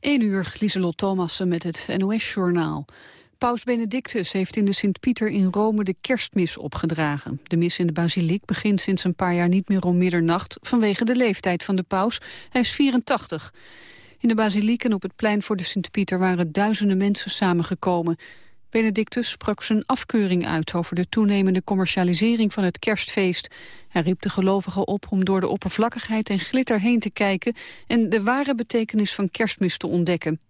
1 uur, Lieselot Thomassen met het NOS-journaal. Paus Benedictus heeft in de Sint-Pieter in Rome de kerstmis opgedragen. De mis in de basiliek begint sinds een paar jaar niet meer om middernacht... vanwege de leeftijd van de paus. Hij is 84. In de basiliek en op het plein voor de Sint-Pieter waren duizenden mensen samengekomen. Benedictus sprak zijn afkeuring uit over de toenemende commercialisering van het kerstfeest. Hij riep de gelovigen op om door de oppervlakkigheid en glitter heen te kijken en de ware betekenis van kerstmis te ontdekken.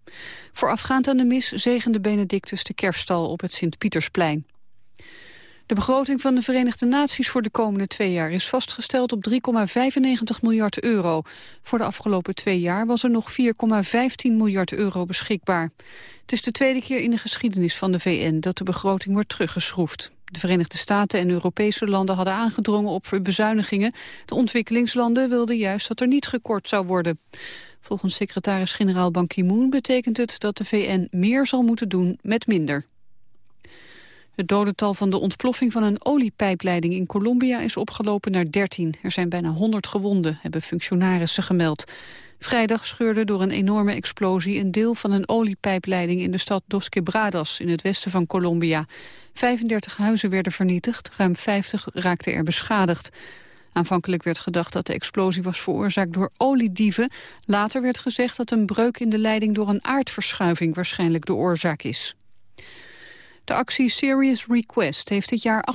Voorafgaand aan de mis zegende Benedictus de kerststal op het Sint-Pietersplein. De begroting van de Verenigde Naties voor de komende twee jaar is vastgesteld op 3,95 miljard euro. Voor de afgelopen twee jaar was er nog 4,15 miljard euro beschikbaar. Het is de tweede keer in de geschiedenis van de VN dat de begroting wordt teruggeschroefd. De Verenigde Staten en Europese landen hadden aangedrongen op bezuinigingen. De ontwikkelingslanden wilden juist dat er niet gekort zou worden. Volgens secretaris-generaal Ban Ki-moon betekent het dat de VN meer zal moeten doen met minder. Het dodental van de ontploffing van een oliepijpleiding in Colombia is opgelopen naar 13. Er zijn bijna 100 gewonden, hebben functionarissen gemeld. Vrijdag scheurde door een enorme explosie een deel van een oliepijpleiding in de stad Dos Quebradas in het westen van Colombia. 35 huizen werden vernietigd, ruim 50 raakten er beschadigd. Aanvankelijk werd gedacht dat de explosie was veroorzaakt door oliedieven. Later werd gezegd dat een breuk in de leiding door een aardverschuiving waarschijnlijk de oorzaak is. De actie Serious Request heeft dit jaar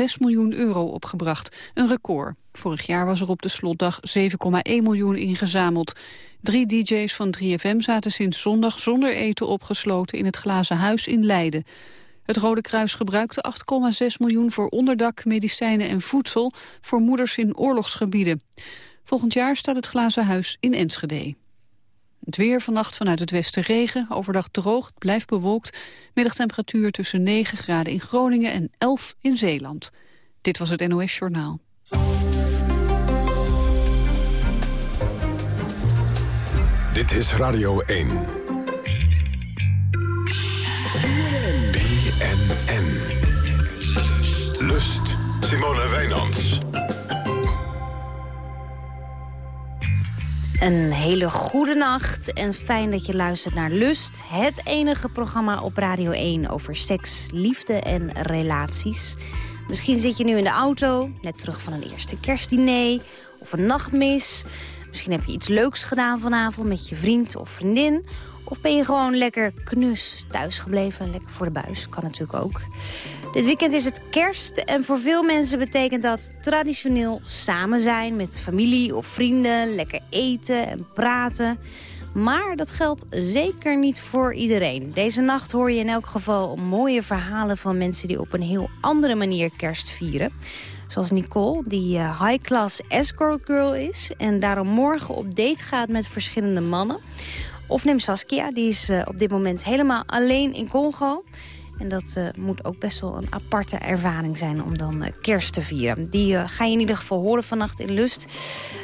8,6 miljoen euro opgebracht. Een record. Vorig jaar was er op de slotdag 7,1 miljoen ingezameld. Drie dj's van 3FM zaten sinds zondag zonder eten opgesloten in het Glazen Huis in Leiden. Het Rode Kruis gebruikte 8,6 miljoen voor onderdak, medicijnen en voedsel voor moeders in oorlogsgebieden. Volgend jaar staat het Glazen Huis in Enschede. Het weer vannacht vanuit het westen regen, overdag droog, blijft bewolkt. Middagtemperatuur tussen 9 graden in Groningen en 11 in Zeeland. Dit was het NOS Journaal. Dit is Radio 1. BNN. Lust. Simone Wijnands. Een hele goede nacht en fijn dat je luistert naar Lust. Het enige programma op Radio 1 over seks, liefde en relaties. Misschien zit je nu in de auto, net terug van een eerste kerstdiner of een nachtmis. Misschien heb je iets leuks gedaan vanavond met je vriend of vriendin. Of ben je gewoon lekker knus thuisgebleven, lekker voor de buis. Kan natuurlijk ook. Dit weekend is het kerst en voor veel mensen betekent dat traditioneel samen zijn met familie of vrienden, lekker eten en praten. Maar dat geldt zeker niet voor iedereen. Deze nacht hoor je in elk geval mooie verhalen van mensen die op een heel andere manier kerst vieren. Zoals Nicole, die eh, high-class escort girl is... en daarom morgen op date gaat met verschillende mannen. Of neem Saskia, die is eh, op dit moment helemaal alleen in Congo... En dat uh, moet ook best wel een aparte ervaring zijn om dan uh, kerst te vieren. Die uh, ga je in ieder geval horen vannacht in Lust.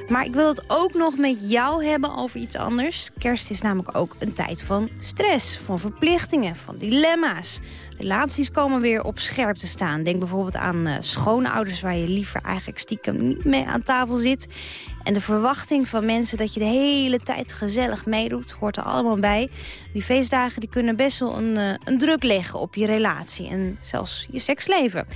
Maar ik wil het ook nog met jou hebben over iets anders. Kerst is namelijk ook een tijd van stress, van verplichtingen, van dilemma's. Relaties komen weer op scherp te staan. Denk bijvoorbeeld aan uh, schoonouders waar je liever eigenlijk stiekem niet mee aan tafel zit. En de verwachting van mensen dat je de hele tijd gezellig meedoet, hoort er allemaal bij. Die feestdagen die kunnen best wel een, uh, een druk leggen op je relatie en zelfs je seksleven.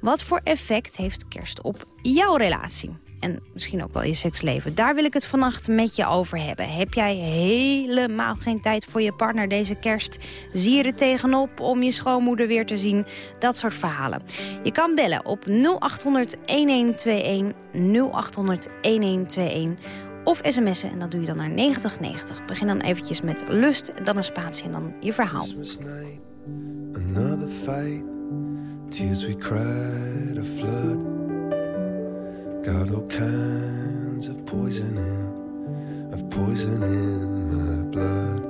Wat voor effect heeft kerst op jouw relatie? En misschien ook wel je seksleven. Daar wil ik het vannacht met je over hebben. Heb jij helemaal geen tijd voor je partner deze kerst? Zie je er tegenop om je schoonmoeder weer te zien? Dat soort verhalen. Je kan bellen op 0800 1121 0800 1121 of sms'en en dat doe je dan naar 9090. Begin dan eventjes met lust, dan een spatie en dan je verhaal. Tears we a flood. Got all kinds of poison in, of poison in my blood.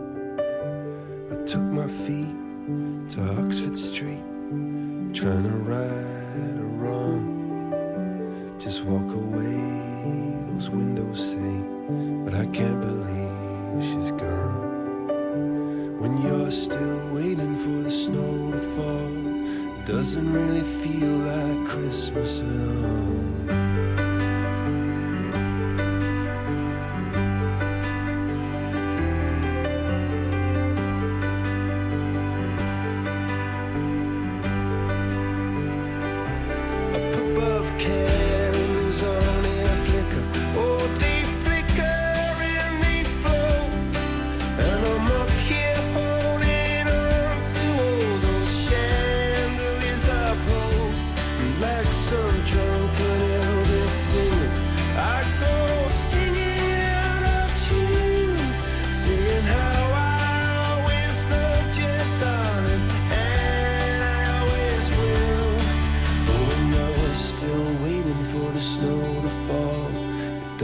I took my feet to Oxford Street, trying to right a wrong. Just walk away, those windows say, but I can't believe she's gone. When you're still waiting for the snow to fall, it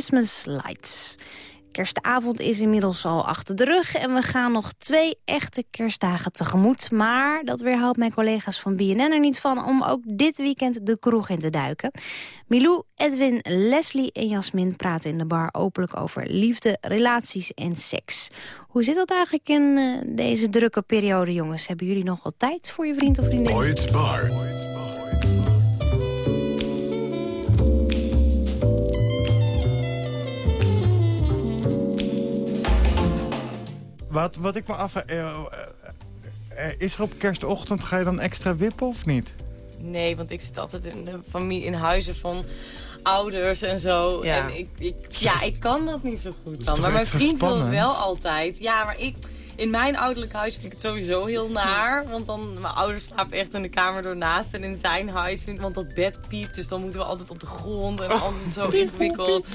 Christmas Lights. Kerstavond is inmiddels al achter de rug en we gaan nog twee echte kerstdagen tegemoet. Maar dat weerhoudt mijn collega's van BNN er niet van om ook dit weekend de kroeg in te duiken. Milou, Edwin, Leslie en Jasmin praten in de bar openlijk over liefde, relaties en seks. Hoe zit dat eigenlijk in eh, deze drukke periode, jongens? Hebben jullie nog wat tijd voor je vriend of vriendin? Bar. Wat, wat ik me afvraag... eh, eh, eh, is er op kerstochtend, ga je dan extra wippen of niet? Nee, want ik zit altijd in, de familie, in huizen van ouders en zo. Ja. En ik, ik, ja, ik kan dat niet zo goed is dan. Maar mijn vriend wil het spannend? wel altijd. Ja, maar ik... In mijn ouderlijk huis vind ik het sowieso heel naar. Want dan, mijn ouders slapen echt in de kamer doornaast. En in zijn huis vind want dat bed piept. Dus dan moeten we altijd op de grond. En dan zo ingewikkeld.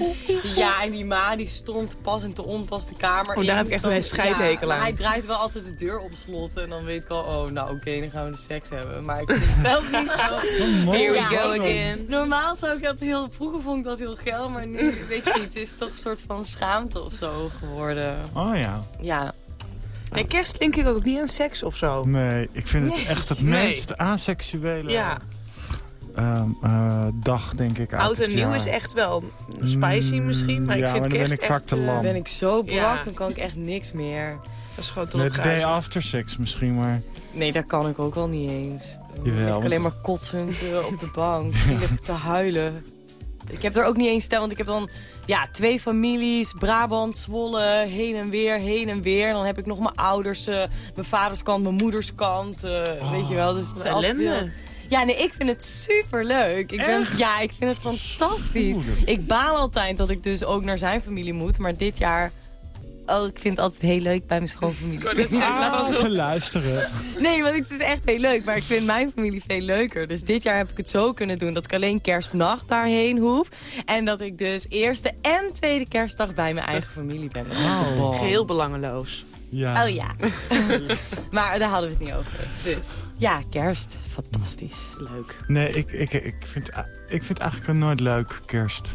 Ja, en die ma die stormt pas en te onpas de kamer Oh, in. daar heb ik Dus echt dan- een scheidhekel ja, aan. Hij draait wel altijd de deur op slot. En dan weet ik al, oh, nou oké, dan gaan we de seks hebben. Maar ik vind het zelf niet zo... Here we go ik- again. Normaal zou ik dat heel... Vroeger vond ik dat heel geil, maar nu weet je niet. Het is toch een soort van schaamte of zo geworden. Oh ja. Ja. Nee, kerst link ik ook niet aan seks of zo. Nee, ik vind het echt het Nee. meest aseksuele Ja, ehm, eh, dag, denk ik, oud en nieuw jaar. is echt wel spicy Mm, misschien. Maar ja, ik vind maar dan ben kerst ik vaak echt, te eh, lam. Ben ik zo brak, Ja. dan kan ik echt niks meer. Dat is gewoon tot Nee, het de day after sex misschien, maar... Nee, dat kan ik ook wel niet eens. Dan Jawel, ik want- alleen maar kotsend eh, op de bank. Zielig te huilen. Ik heb er ook niet eens stel, want ik heb dan ja, twee families. Brabant, Zwolle, heen en weer, heen en weer. Dan heb ik nog mijn ouders, eh, mijn vaders kant, mijn moeders kant. eh, weet je wel, dus het is ellende. heel- Ja, nee, ik vind het super leuk. Ik ben, ja, ik vind het fantastisch. Ik baal altijd dat ik dus ook naar zijn familie moet. Maar dit jaar... Oh, ik vind het altijd heel leuk bij mijn schoonfamilie. kan Ja, Ah, ze luisteren. Nee, want het is echt heel leuk. Maar ik vind mijn familie veel leuker. Dus dit jaar heb ik het zo kunnen doen dat ik alleen kerstnacht daarheen hoef. En dat ik dus eerste en tweede kerstdag bij mijn eigen familie ben. Dat is echt Oh. Geheel belangeloos. Ja. Oh ja. maar daar hadden we het niet over. Dus ja, kerst. Fantastisch. Leuk. Nee, ik, ik, ik, vind, ik vind eigenlijk nooit leuk kerst.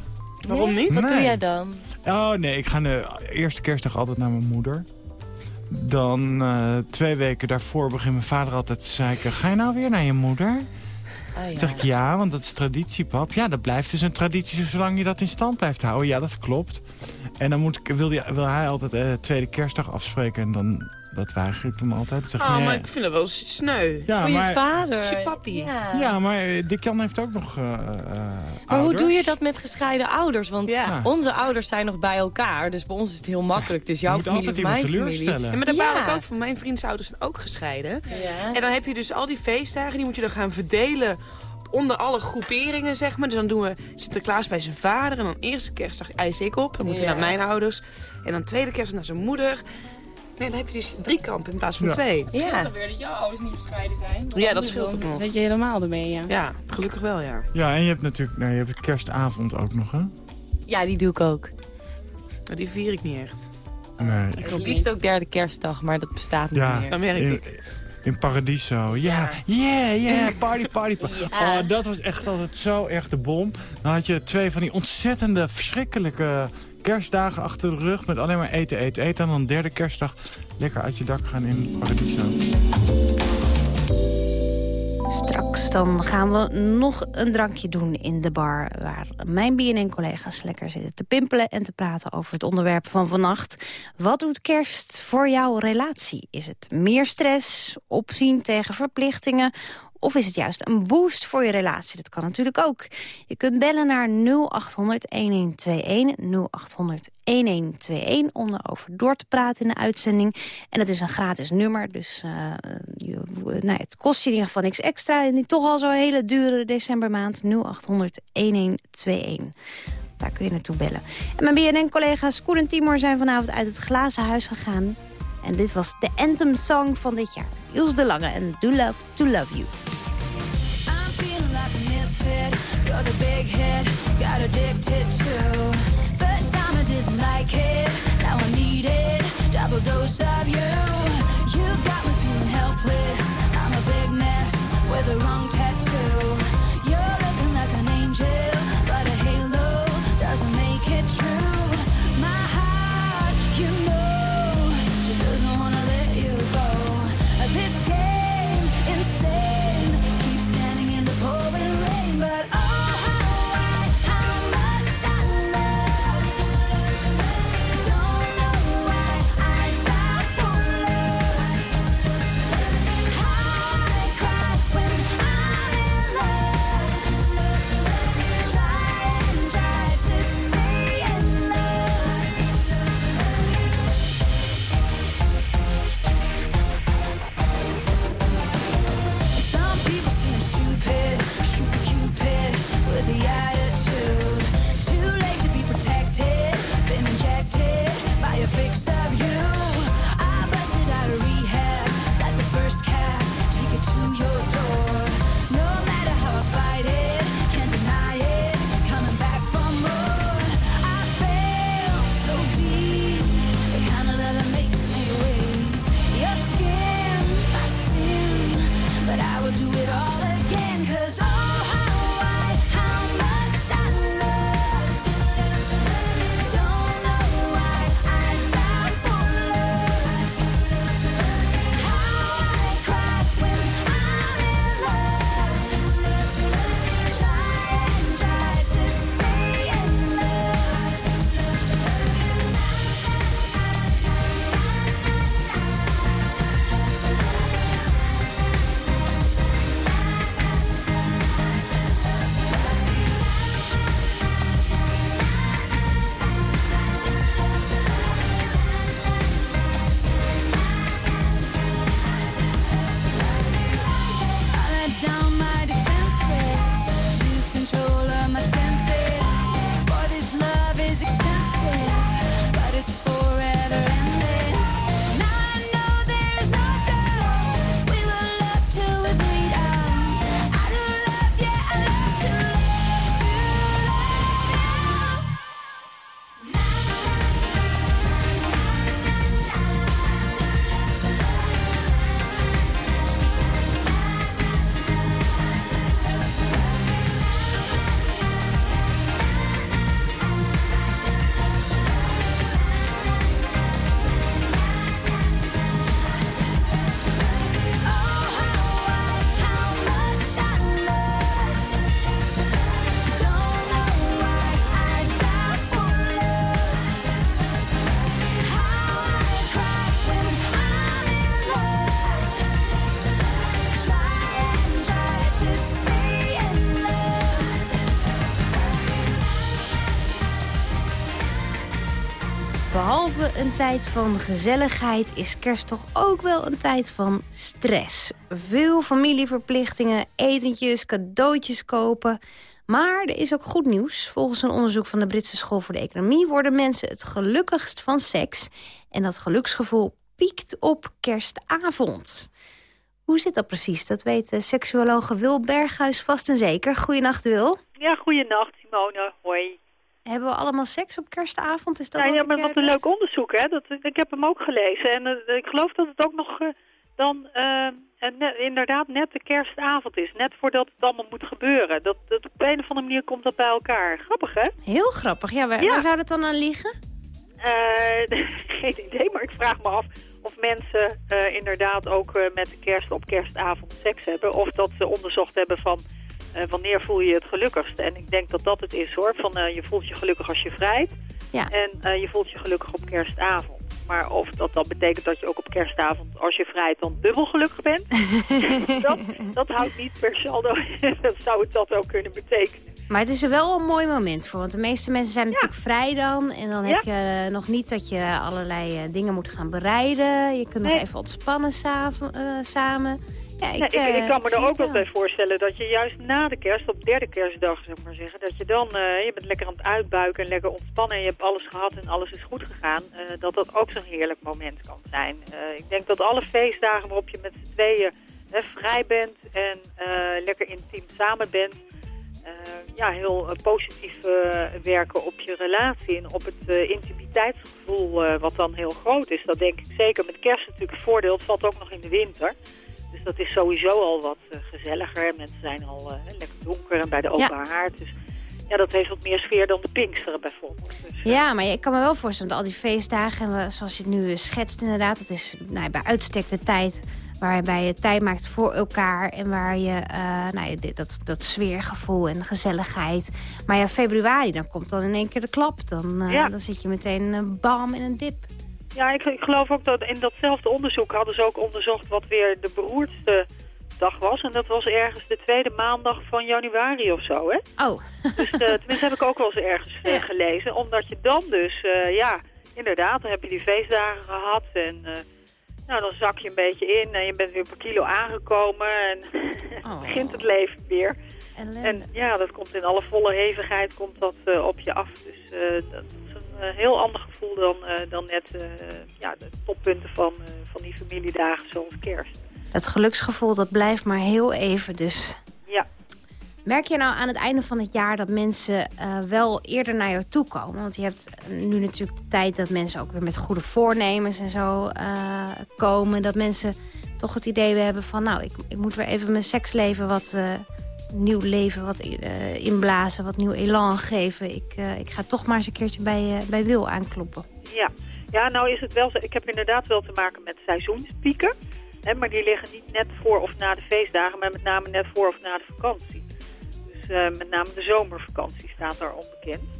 Waarom niet? Wat Nee. doe jij dan? Oh nee, ik ga de eerste kerstdag altijd naar mijn moeder. Dan eh, twee weken daarvoor begint mijn vader altijd te zeiken... Ga je nou weer naar je moeder? Oh, Dan ja. zeg ik ja, want dat is traditie, pap. Ja, dat blijft dus een traditie zolang je dat in stand blijft houden. Ja, dat klopt. En dan moet ik, wil, die, wil hij altijd eh, tweede kerstdag afspreken. En dan dat weiger ik hem altijd. Zeg je, Oh, nee. maar ik vind het wel sneu. ja, Voor je vader. Is je papi. Ja. ja, maar eh, Dick Jan heeft ook nog eh, eh, Maar hoe doe je dat met gescheiden ouders? Want Ja. onze ouders zijn nog bij elkaar. Dus bij ons is het heel makkelijk. Het is Je jouw moet familie altijd mijn familie. teleurstellen. Ja, maar daar Ja. baal ik ook van. Mijn vriends ouders zijn ook gescheiden. Ja. En dan heb je dus al die feestdagen, die moet je dan gaan verdelen onder alle groeperingen, zeg maar. Dus dan doen we Sinterklaas bij zijn vader en dan eerste kerstdag eis ik op. Dan moeten we Ja. naar mijn ouders. En dan tweede kerstdag naar zijn moeder. Nee, dan heb je dus drie kampen in plaats van Ja. twee. Ja. dan weer dat jouw ouders niet gescheiden zijn. Ja, dat scheelt dan het nog. Zet je helemaal ermee, ja. Ja, gelukkig wel, ja. Ja, en je hebt natuurlijk nou, je hebt kerstavond ook nog, hè? ja, die doe ik ook. Maar die vier ik niet echt. Nee. Het liefst ook derde kerstdag, maar dat bestaat niet Ja, meer. Dan werk in, ik. in Paradiso. Ja, yeah, yeah, party, party. party. Ja. Oh, dat was echt altijd zo erg de bom. Dan had je twee van die ontzettende, verschrikkelijke kerstdagen achter de rug... met alleen maar eten, eten, eten. En dan derde kerstdag lekker uit je dak gaan in Paradiso. Straks dan gaan we nog een drankje doen in de bar... waar mijn BNN-collega's lekker zitten te pimpelen... en te praten over het onderwerp van vannacht. Wat doet kerst voor jouw relatie? Is het meer stress, opzien tegen verplichtingen... Of is het juist een boost voor je relatie? Dat kan natuurlijk ook. Je kunt bellen naar 0800-1121, 0800-1121... om erover door te praten in de uitzending. En het is een gratis nummer, dus eh, je, nou, het kost je in ieder geval niks extra... in die toch al zo'n hele dure decembermaand. 0800-1121. Daar kun je naartoe bellen. En mijn BNN-collega's Koen en Timor zijn vanavond uit het glazen huis gegaan. En dit was de anthem song van dit jaar. Ilse de Lange en Do Love To Love You. I'm feeling like a misfit. You're the big hit, got addicted to. First time I didn't like it, now I need it. Double dose of you. You got me feeling helpless. I'm a big mess with the wrong tijd van gezelligheid is kerst toch ook wel een tijd van stress. Veel familieverplichtingen, etentjes, cadeautjes kopen. Maar er is ook goed nieuws. Volgens een onderzoek van de Britse School voor de Economie... worden mensen het gelukkigst van seks. En dat geluksgevoel piekt op kerstavond. Hoe zit dat precies? Dat weet de seksuologe Wil Berghuis vast en zeker. Goedenacht, Wil. Ja, goeienacht Simone. Hoi. Hebben we allemaal seks op kerstavond? Is dat Ja, wat ja maar wat kerk een leuk onderzoek, hè? Dat, ik heb hem ook gelezen. En eh, ik geloof dat het ook nog eh, dan eh, eh, net- inderdaad net de kerstavond is. Net voordat het allemaal moet gebeuren. Dat, dat op een of andere manier komt dat bij elkaar. Grappig, hè? Heel grappig. Ja, waar, Ja. waar zou dat dan aan liggen? Eh, geen idee, maar ik vraag me af of mensen eh, inderdaad ook eh, met de kerst op kerstavond seks hebben. Of dat ze onderzocht hebben van eh, wanneer voel je je het gelukkigst. En ik denk dat dat het is hoor. Van eh, je voelt je gelukkig als je vrijt. Ja. En eh, je voelt je gelukkig op kerstavond. Maar of dat dan betekent dat je ook op kerstavond, als je vrijt, dan dubbel gelukkig bent. dat, dat houdt niet per saldo. dat zou het dat ook kunnen betekenen. Maar het is er wel een mooi moment voor. Want de meeste mensen zijn natuurlijk vrij dan. En dan heb je nog niet dat je allerlei dingen moet gaan bereiden. Je kunt nog Nee. even ontspannen samen. Ja, ik, ik, eh, ik kan me er ook wel bij voorstellen dat je juist na de kerst, op derde kerstdag zeg maar zeggen, dat je dan, eh, je bent lekker aan het uitbuiken en lekker ontspannen en je hebt alles gehad en alles is goed gegaan, eh, dat dat ook zo'n heerlijk moment kan zijn. Ik denk dat alle feestdagen waarop je met z'n tweeën hè, vrij bent en lekker intiem samen bent, ja, heel positief werken op je relatie en op het intimiteitsgevoel wat dan heel groot is. Dat denk ik zeker met kerst natuurlijk voordeel. Het valt ook nog in de winter. Dus dat is sowieso al wat eh, gezelliger. Mensen zijn al eh, lekker donker en bij de open haard. Dus ja, dat heeft wat meer sfeer dan de Pinksteren bijvoorbeeld. Dus, Ja, maar ik kan me wel voorstellen dat al die feestdagen, zoals je het nu eh, schetst inderdaad, dat is nou, bij uitstek de tijd waarbij je tijd maakt voor elkaar en waar je eh, nou, ja, dat, dat sfeergevoel en gezelligheid. Maar ja, februari, dan komt dan in één keer de klap. Dan, eh, Ja. dan zit je meteen een bam in een dip. Ja, ik, ik geloof ook dat in datzelfde onderzoek hadden ze ook onderzocht wat weer de beroerdste dag was. En dat was ergens de tweede maandag van januari of zo, hè? Oh. Dus eh, tenminste heb ik ook wel eens ergens eh, gelezen. Omdat je dan dus, eh, ja, inderdaad, dan heb je die feestdagen gehad. En nou, dan zak je een beetje in en je bent weer een paar kilo aangekomen. En begint het leven weer. En ja, dat komt in alle volle hevigheid komt dat op je af. Dus dat een eh, heel ander gevoel dan, eh, dan net eh, ja, de toppunten van, van die familiedagen zoals kerst. Dat geluksgevoel, dat blijft maar heel even dus. Ja. Merk je nou aan het einde van het jaar dat mensen wel eerder naar jou toe komen? Want je hebt nu natuurlijk de tijd dat mensen ook weer met goede voornemens en zo komen. Dat mensen toch het idee hebben van... nou, ik, ik moet weer even mijn seksleven wat nieuw leven wat eh, inblazen, wat nieuw elan geven. Ik, eh, ik ga toch maar eens een keertje bij, eh, bij Wil aankloppen. Ja. ja, nou is het wel. Ik heb inderdaad wel te maken met seizoenspieken. Hè, maar die liggen niet net voor of na de feestdagen, maar met name net voor of na de vakantie. Dus met name de zomervakantie staat daar onbekend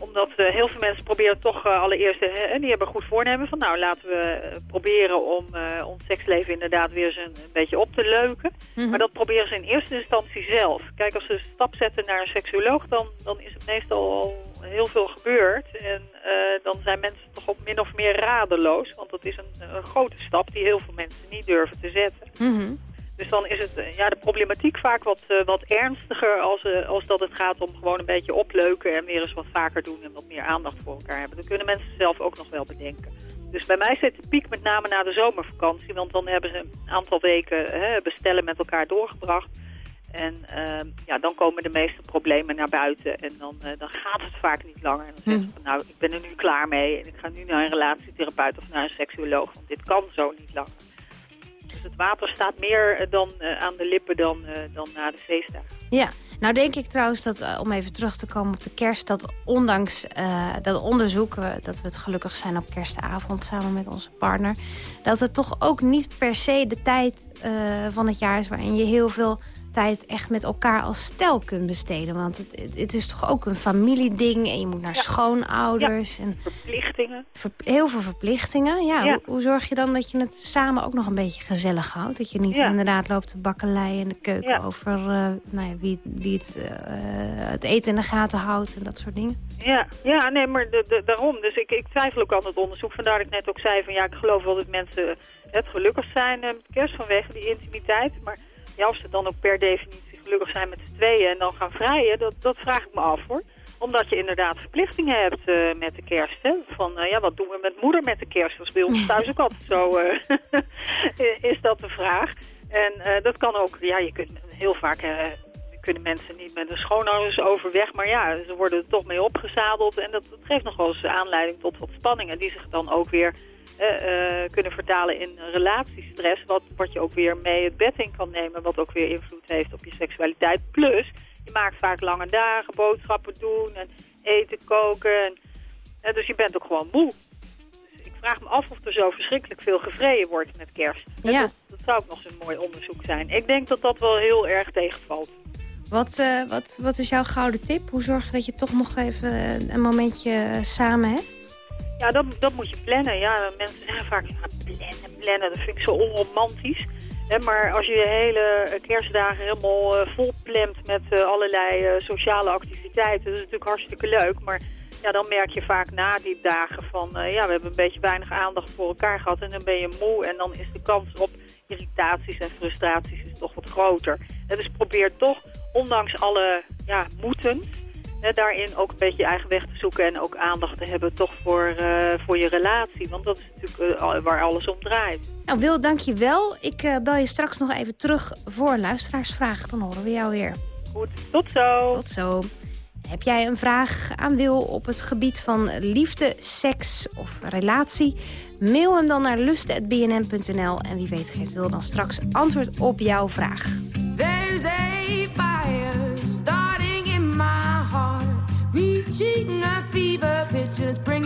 omdat eh, heel veel mensen proberen toch eh, allereerst, eh, en die hebben goed voornemen van nou laten we proberen om ons seksleven inderdaad weer eens een, een beetje op te leuken. Maar dat proberen ze in eerste instantie zelf. Kijk, als ze een stap zetten naar een seksuoloog, dan, dan is het meestal al heel veel gebeurd. En dan zijn mensen toch ook min of meer radeloos. Want dat is een, een grote stap die heel veel mensen niet durven te zetten. Dus dan is het, eh, ja, de problematiek vaak wat, eh, wat ernstiger als, eh, als dat het gaat om gewoon een beetje opleuken en weer eens wat vaker doen en wat meer aandacht voor elkaar hebben. Dat kunnen mensen zelf ook nog wel bedenken. Dus bij mij zit de piek met name na de zomervakantie, want dan hebben ze een aantal weken hè, bestellen met elkaar doorgebracht. En ehm, ja, dan komen de meeste problemen naar buiten en dan, dan gaat het vaak niet langer. En dan zeggen ze van nou, ik ben er nu klaar mee en ik ga nu naar een relatietherapeut of naar een seksuoloog, want dit kan zo niet langer. Dus het water staat meer eh, dan eh, aan de lippen dan, eh, dan na de feestdagen. Ja, nou denk ik trouwens dat, om even terug te komen op de kerst... dat ondanks dat onderzoek, dat we het gelukkig zijn op kerstavond samen met onze partner... dat het toch ook niet per se de tijd van het jaar is waarin je heel veel tijd echt met elkaar als stel kunt besteden. Want het, het, is toch ook een familieding en je moet naar schoonouders. En Verplichtingen. ver- heel veel verplichtingen. Ja, Ja. Hoe, hoe zorg je dan dat je het samen ook nog een beetje gezellig houdt? Dat je niet inderdaad loopt te bakkelei in de keuken over eh, nou ja, wie, wie het, eh, het eten in de gaten houdt en dat soort dingen. Ja, ja nee, maar de, de- daarom. Dus ik, ik twijfel ook aan het onderzoek. Vandaar dat ik net ook zei van ja, ik geloof wel dat mensen het gelukkig zijn eh, met kerst vanwege die intimiteit. Maar ja, of ze dan ook per definitie gelukkig zijn met z'n tweeën en dan gaan vrijen, dat, dat vraag ik me af hoor. Omdat je inderdaad verplichtingen hebt eh, met de kerst. Hè? Van eh, ja, wat doen we met moeder met de kerst? Dat is bij ons thuis ook altijd zo, eh, is dat de vraag. En dat kan ook, ja, je kunt heel vaak kunnen mensen niet met hun schoonouders overweg. Maar ja, ze worden er toch mee opgezadeld. En dat, dat geeft nog wel eens aanleiding tot wat spanningen. Die zich dan ook weer kunnen vertalen in relatiestress. Wat, wat je ook weer mee het bed in kan nemen. Wat ook weer invloed heeft op je seksualiteit. Plus, je maakt vaak lange dagen, boodschappen doen en eten koken. En, eh, dus je bent ook gewoon moe. Dus ik vraag me af of er zo verschrikkelijk veel gevreden wordt met kerst. Ja. Dat, dat zou ook nog zo'n mooi onderzoek zijn. Ik denk dat dat wel heel erg tegenvalt. Wat, eh, wat, wat is jouw gouden tip? Hoe zorg je dat je toch nog even eh, een momentje eh, samen hebt? Ja, dat, dat moet je plannen. Ja, mensen zeggen vaak, plannen, plannen, dat vind ik zo onromantisch. Maar als je je hele kerstdagen helemaal eh, vol plant met eh, allerlei eh, sociale activiteiten, dat is natuurlijk hartstikke leuk. Maar ja, dan merk je vaak na die dagen van, ja, we hebben een beetje weinig aandacht voor elkaar gehad en dan ben je moe. En dan is de kans op irritaties en frustraties is toch wat groter. En dus probeer toch, ondanks alle ja, moeten, hè, daarin ook een beetje je eigen weg te zoeken en ook aandacht te hebben toch voor, eh, voor je relatie. Want dat is natuurlijk eh, waar alles om draait. Nou, Wil, dank je wel. Ik eh, bel je straks nog even terug voor een luisteraarsvraag. Dan horen we jou weer. Goed, tot zo. Tot zo. Heb jij een vraag aan Wil op het gebied van liefde, seks of relatie? Mail hem dan naar lust.bnm.nl en wie weet geeft Wil dan straks antwoord op jouw vraag. There's a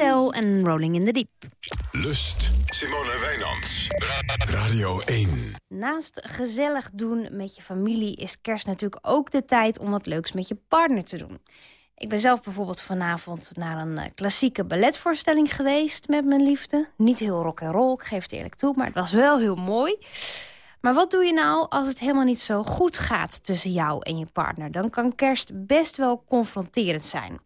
Adele en Rolling in the Deep. Lust. Simone Wijnands. Radio 1. Naast gezellig doen met je familie is kerst natuurlijk ook de tijd om wat leuks met je partner te doen. Ik ben zelf bijvoorbeeld vanavond naar een eh, klassieke balletvoorstelling geweest met mijn liefde. Niet heel rock en roll, ik geef het eerlijk toe, maar het was wel heel mooi. Maar wat doe je nou als het helemaal niet zo goed gaat tussen jou en je partner? Dan kan kerst best wel confronterend zijn.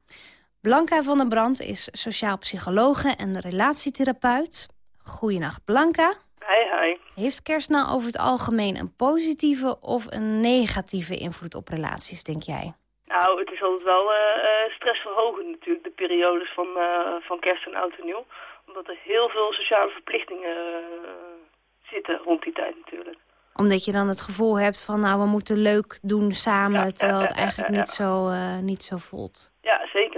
Blanca van der Brand is sociaal psychologe en relatietherapeut. Goedenacht Blanca. Hi, hi. Heeft kerst nou over het algemeen een positieve of een negatieve invloed op relaties, denk jij? Nou, het is altijd wel eh, eh, stressverhogend natuurlijk, de periodes van, eh, van kerst en oud en nieuw. Omdat er heel veel sociale verplichtingen zitten rond die tijd natuurlijk. Omdat je dan het gevoel hebt van, nou, we moeten leuk doen samen... terwijl het ja, eigenlijk ja, niet zo, niet zo voelt. Ja, zeker.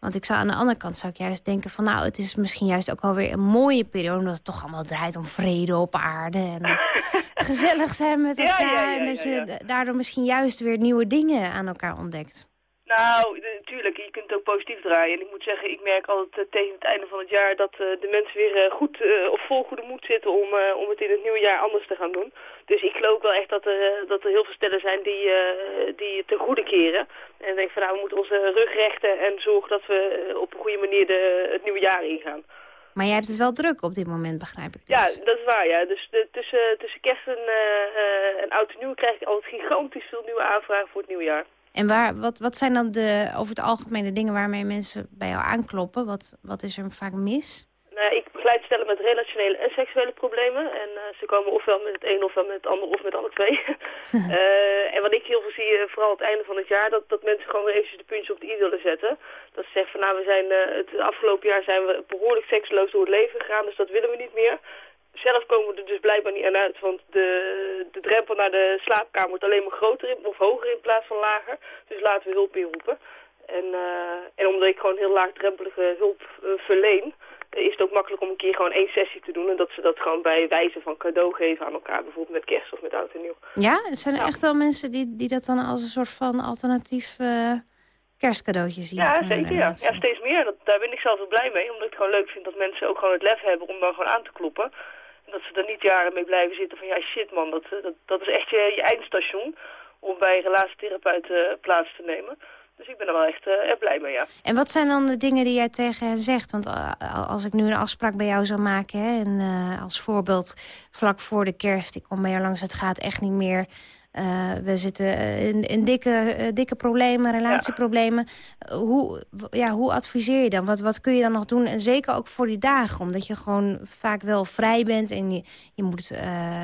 Want ik zou aan de andere kant zou ik juist denken van... nou, het is misschien juist ook wel weer een mooie periode... omdat het toch allemaal draait om vrede op aarde... en gezellig zijn met elkaar. ja, ja, en dat je daardoor misschien juist weer nieuwe dingen aan elkaar ontdekt. Nou, natuurlijk, je kunt het ook positief draaien. En ik moet zeggen, ik merk altijd eh, tegen het einde van het jaar dat eh, de mensen weer eh, goed of vol goede moed zitten om, om het in het nieuwe jaar anders te gaan doen. Dus ik geloof wel echt dat er, eh, dat er heel veel stellen zijn die, eh, die het ten goede keren. En ik denk van nou, we moeten onze rug rechten en zorgen dat we eh, op een goede manier de, het nieuwe jaar ingaan. Maar jij hebt het wel druk op dit moment, begrijp ik dus. Ja, dat is waar, ja. Dus de, tussen, tussen kerst en, eh, en oud en nieuw krijg ik altijd gigantisch veel nieuwe aanvragen voor het nieuwe jaar. En waar, wat, wat zijn dan de, over het algemeen de dingen waarmee mensen bij jou aankloppen? Wat, wat is er vaak mis? Met relationele en seksuele problemen. En eh, ze komen ofwel met het een ofwel met het ander of met alle twee. Eh, en wat ik heel veel zie, eh, vooral het einde van het jaar, dat, dat mensen gewoon weer eventjes de puntje op de i willen zetten. Dat ze zeggen van nou, we zijn, het afgelopen jaar zijn we behoorlijk seksloos door het leven gegaan, dus dat willen we niet meer. Zelf komen we er dus blijkbaar niet aan uit, want de, de drempel naar de slaapkamer wordt alleen maar groter in, of hoger in plaats van lager. Dus laten we hulp inroepen. En, en omdat ik gewoon heel laagdrempelige hulp verleen, is het ook makkelijk om een keer gewoon één sessie te doen. En dat ze dat gewoon bij wijze van cadeau geven aan elkaar, bijvoorbeeld met kerst of met oud en nieuw. Ja, zijn er echt wel mensen die, die dat dan als een soort van alternatief eh, kerstcadeautje zien? Ja, zeker. Ja. relatie? ja, steeds meer. Dat, daar ben ik zelf wel blij mee, omdat ik het gewoon leuk vind dat mensen ook gewoon het lef hebben om dan gewoon aan te kloppen. En dat ze er niet jaren mee blijven zitten van ja shit man, dat, eh, dat, dat is echt je, je eindstation om bij een relatietherapeut eh, plaats te nemen. Dus ik ben er wel echt eh, blij mee, ja. En wat zijn dan de dingen die jij tegen hen zegt? Want eh, als ik nu een afspraak bij jou zou maken... Hè, en eh, als voorbeeld vlak voor de kerst... ik kom bij jou langs, het gaat echt niet meer... we zitten in, in dikke, dikke problemen, relatieproblemen. Hoe, ja, hoe adviseer je dan? Wat, wat kun je dan nog doen? En zeker ook voor die dagen, omdat je gewoon vaak wel vrij bent... en je, je, moet,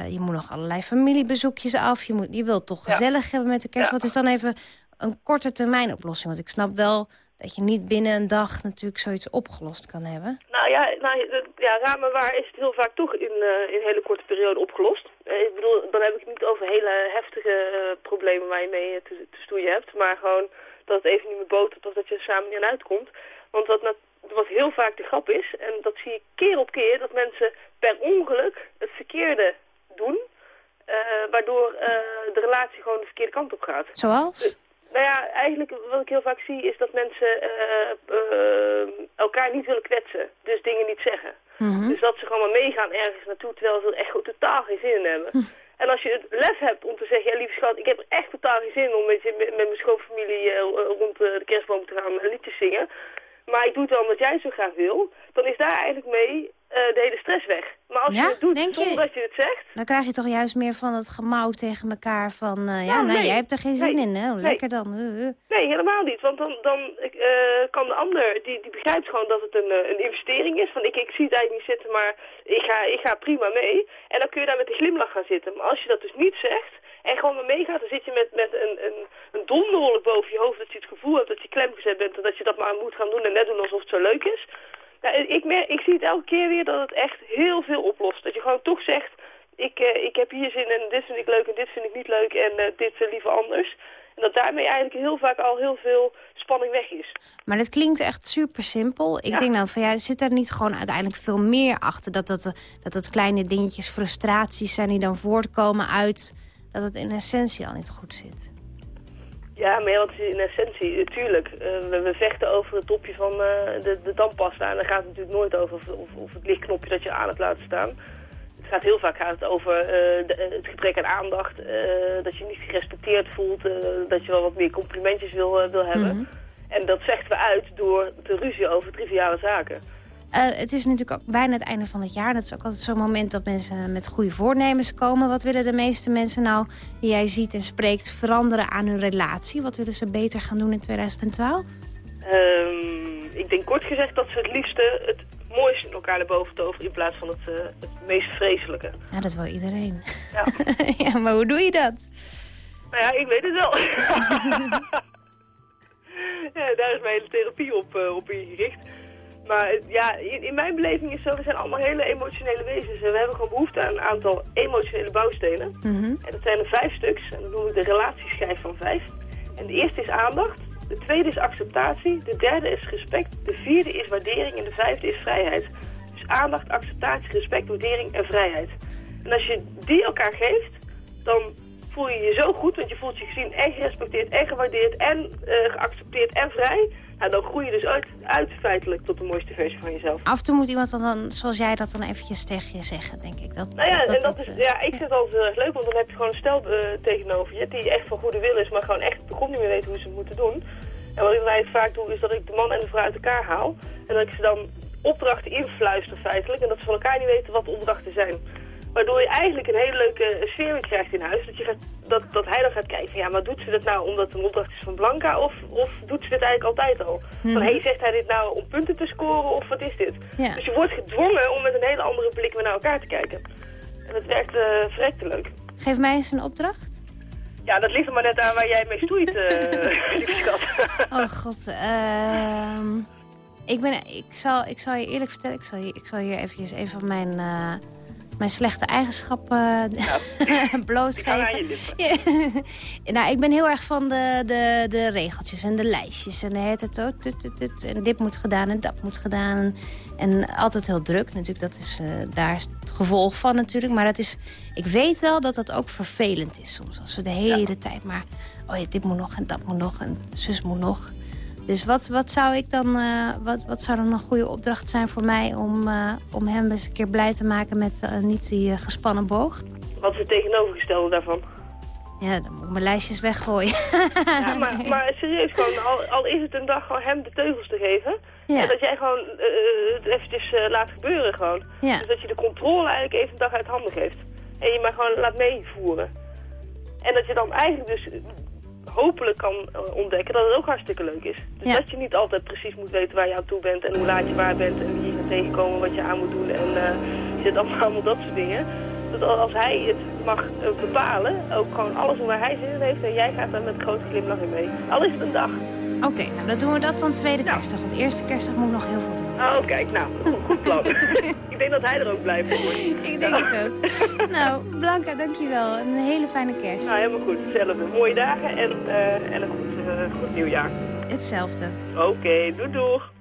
je moet nog allerlei familiebezoekjes af. Je, moet, je wilt toch gezellig hebben met de kerst. Ja. Wat is dan even een korte termijn oplossing? Want ik snap wel dat je niet binnen een dag natuurlijk zoiets opgelost kan hebben. Nou ja, nou, ja maar waar is het heel vaak toch in, eh, in een hele korte periode opgelost. Eh, ik bedoel, dan heb ik het niet over hele heftige eh, problemen waar je mee eh, te, te stoeien hebt. Maar gewoon dat het even niet meer botert of dat je er samen niet aan uitkomt. Want wat, wat heel vaak de grap is, en dat zie ik keer op keer, dat mensen per ongeluk het verkeerde doen. eh, waardoor eh, de relatie gewoon de verkeerde kant op gaat. Zoals? Nou ja, eigenlijk wat ik heel vaak zie is dat mensen eh, eh, elkaar niet willen kwetsen. Dus dingen niet zeggen. Mhm. Dus dat ze gewoon maar meegaan ergens naartoe terwijl ze er echt totaal geen zin in hebben. En als je het lef hebt om te zeggen, ja lieve schat, ik heb er echt totaal geen zin om met, met, met mijn schoonfamilie eh, rond de kerstboom te gaan liedjes zingen. Maar ik doe het wel omdat jij zo graag wil. Dan is daar eigenlijk mee eh, de hele stress weg. Maar als Ja? je het doet Denk je- zonder dat je het zegt, Dan krijg je toch juist meer van het gemouw tegen elkaar van... eh, ja, Nou, nee, nee. jij hebt er geen zin Nee. in, hè? Nee. Lekker dan. eh. Nee, helemaal niet. Want dan, dan kan de ander, die, die begrijpt gewoon dat het een, een investering is. Van ik, ik zie het eigenlijk niet zitten, maar ik ga, ik ga prima mee. En dan kun je daar met een glimlach gaan zitten. Maar als je dat dus niet zegt en gewoon maar meegaat, dan zit je met, met een, een, een donderwolk boven je hoofd. Dat je het gevoel hebt dat je klemgezet bent en dat je dat maar moet gaan doen en net doen alsof het zo leuk is. Ik, mer- ik zie het elke keer weer dat het echt heel veel oplost. Dat je gewoon toch zegt, ik, eh, ik heb hier zin en dit vind ik leuk en dit vind ik niet leuk en eh, dit eh, liever anders. En dat daarmee eigenlijk heel vaak al heel veel spanning weg is. Maar dat klinkt echt super simpel. Ik Ja. denk dan van ja, zit er niet gewoon uiteindelijk veel meer achter? Dat dat, dat dat kleine dingetjes frustraties zijn die dan voortkomen uit dat het in essentie al niet goed zit. Ja, maar ja, wat is in essentie, natuurlijk. eh, we, we vechten over het topje van eh, de, de tandpasta. En dan gaat het natuurlijk nooit over of, of, of het lichtknopje dat je aan hebt laten staan. Het gaat heel vaak gaat het over eh, de- het gebrek aan aandacht. eh, dat je niet gerespecteerd voelt. eh, dat je wel wat meer complimentjes wil, eh, wil hebben. En dat vechten we uit door te ruzie over triviale zaken. Eh, het is natuurlijk ook bijna het einde van het jaar. Dat is ook altijd zo'n moment dat mensen met goede voornemens komen. Wat willen de meeste mensen nou, die jij ziet en spreekt, veranderen aan hun relatie? Wat willen ze beter gaan doen in 2012? Ehm, ik denk kort gezegd dat ze het liefste het mooiste in elkaar naar boven toveren in plaats van het, eh, het meest vreselijke. Ja, dat wil iedereen. Ja. ja, maar hoe doe je dat? Nou ja, ik weet het wel. ja, daar is mijn hele therapie op, eh, op ingericht. Maar ja, in, mijn beleving is zo, we zijn allemaal hele emotionele wezens. En we hebben gewoon behoefte aan een aantal emotionele bouwstenen. En dat zijn er vijf stuks. En dat noem ik de relatieschijf van vijf. En de eerste is aandacht. De tweede is acceptatie. De derde is respect. De vierde is waardering. En de vijfde is vrijheid. Dus aandacht, acceptatie, respect, waardering en vrijheid. En als je die elkaar geeft, dan voel je je zo goed. Want je voelt je gezien en gerespecteerd en gewaardeerd en eh, geaccepteerd en vrij. Nou, dan groei je dus uit, uit feitelijk tot de mooiste versie van jezelf. Af en toe moet iemand dan, dan, zoals jij dat dan eventjes tegen je zeggen, denk ik. Dat, Nou ja, en dat is, eh, ja, ik vind het altijd heel erg leuk, want dan heb je gewoon een stel eh, tegenover je die echt van goede wil is, maar gewoon echt de grond niet meer weet hoe ze het moeten doen. En wat ik mij vaak doe, is dat ik de man en de vrouw uit elkaar haal en dat ik ze dan opdrachten influister feitelijk en dat ze van elkaar niet weten wat de opdrachten zijn. Waardoor je eigenlijk een hele leuke sfeer weer krijgt in huis. Dat, je gaat, dat, dat hij dan gaat kijken van ja, maar doet ze dat nou omdat het een opdracht is van Blanca of, of doet ze dit eigenlijk altijd al? Van Mhm. hé, hey, zegt hij dit nou om punten te scoren of wat is dit? Ja. Dus je wordt gedwongen om met een hele andere blik weer naar elkaar te kijken. En dat werkt uh, verrekte leuk. Geef mij eens een opdracht. Ja, dat ligt er maar net aan waar jij mee stoeit, uh. Oh god, ehm ik, ben, ik, zal, ik zal je eerlijk vertellen, ik zal, je, ik zal hier eventjes een van mijn, uh, mijn slechte eigenschappen ja. blootgeven. Ja. nou, ik ben heel erg van de, de, de regeltjes en de lijstjes. En, de het, oh, tut, tut, tut, en dit moet gedaan en dat moet gedaan. En altijd heel druk. Natuurlijk, dat is, uh, daar is het gevolg van natuurlijk. Maar dat is, ik weet wel dat dat ook vervelend is soms. Als we de hele ja. tijd maar... Oh ja, dit moet nog en dat moet nog en zus moet nog. Dus wat, wat, zou ik dan, uh, wat, wat zou dan een goede opdracht zijn voor mij... om, uh, om hem eens een keer blij te maken met uh, niet die gespannen boog? Wat is het tegenovergestelde daarvan? Ja, dan moet ik mijn lijstjes weggooien. ja, maar, maar serieus, gewoon, al, al is het een dag gewoon hem de teugels te geven... Ja. En dat jij gewoon het eventjes laat gebeuren gewoon. Ja. Dus dat je de controle eigenlijk even een dag uit handen geeft. En je maar gewoon laat meevoeren. En dat je dan eigenlijk dus hopelijk kan ontdekken dat het ook hartstikke leuk is. Dus ja. dat je niet altijd precies moet weten waar je aan toe bent en hoe laat je waar bent en wie je gaat tegenkomen, wat je aan moet doen en uh, zit allemaal, allemaal dat soort dingen. Dat als hij het mag uh, bepalen, ook gewoon alles waar hij zin in heeft en jij gaat daar met grote glimlach in mee. Al is het een dag. Oké, okay, nou dan doen we dat dan tweede kerstdag. Want eerste kerstdag moet ik nog heel veel doen. Oh, kijk, nou, goed plan. ik denk dat hij er ook blij van wordt. ik denk het ook. nou, Blanca, dankjewel. Een hele fijne kerst. Nou, helemaal goed. Hetzelfde. Mooie dagen en, uh, en een goed, uh, goed nieuwjaar. Hetzelfde. Oké, okay, doei doeg.